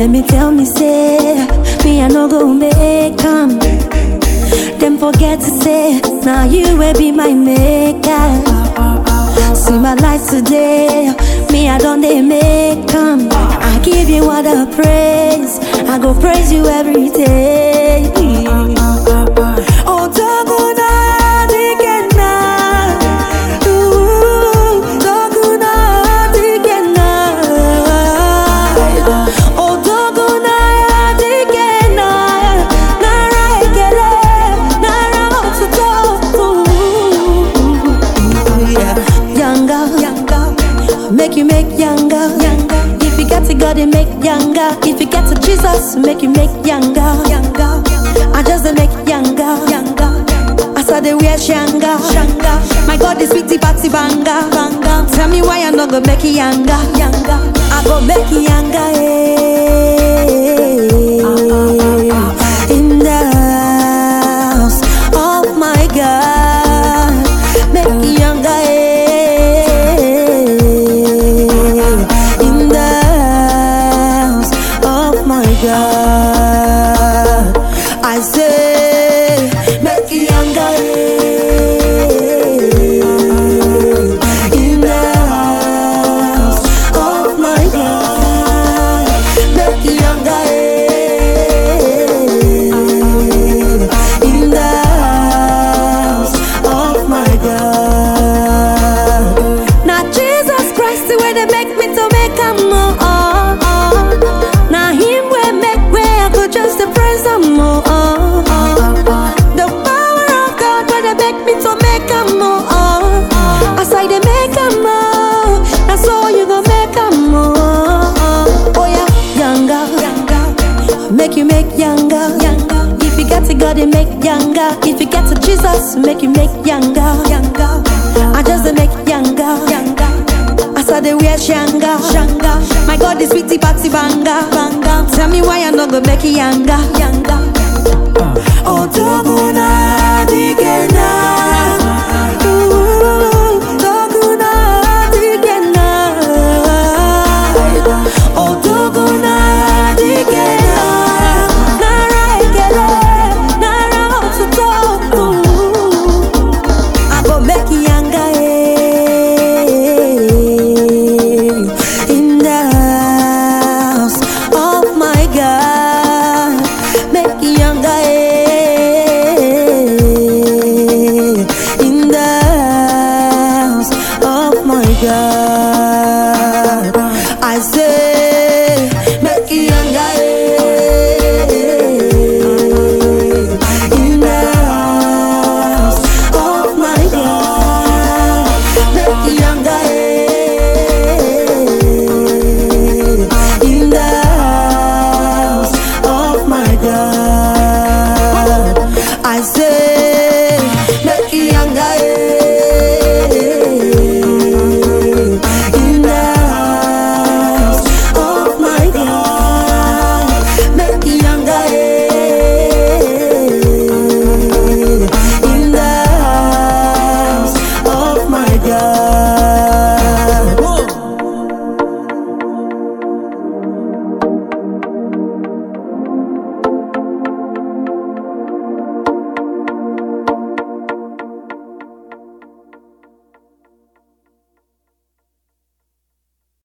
Let me tell me say, me I no go make 'em. Them forget to say, now you will be my maker. See my life today, me I don't they make 'em. I give you all the praise, I go praise you every day. Oh, God, it make younger. If you get to Jesus, make you make younger, younger. I just dey make younger, younger. I dey wear shanga, shanga. My God is sweetie party banga, banga. Tell me why I no go make you younger, younger. I go make you younger, eh. Way they make me to make a more. Now Him will make way I could just to praise Him more. The power of God, where they make me to make a more. As I they make a more, that's all you gonna make a more. Oh yeah, younger, younger, make you make younger. If you get to God, it make younger. If you get to Jesus, make you make younger. I just make younger. I dey wear shanga, shanga. My God is sweetie party banga, banga. Tell me why I no go make you younger, younger. Oh, Toguna Digena. Toguna Digena. Oh, Toguna Digena. Nara Ekele, Nara Otuto. I go make younger, eh.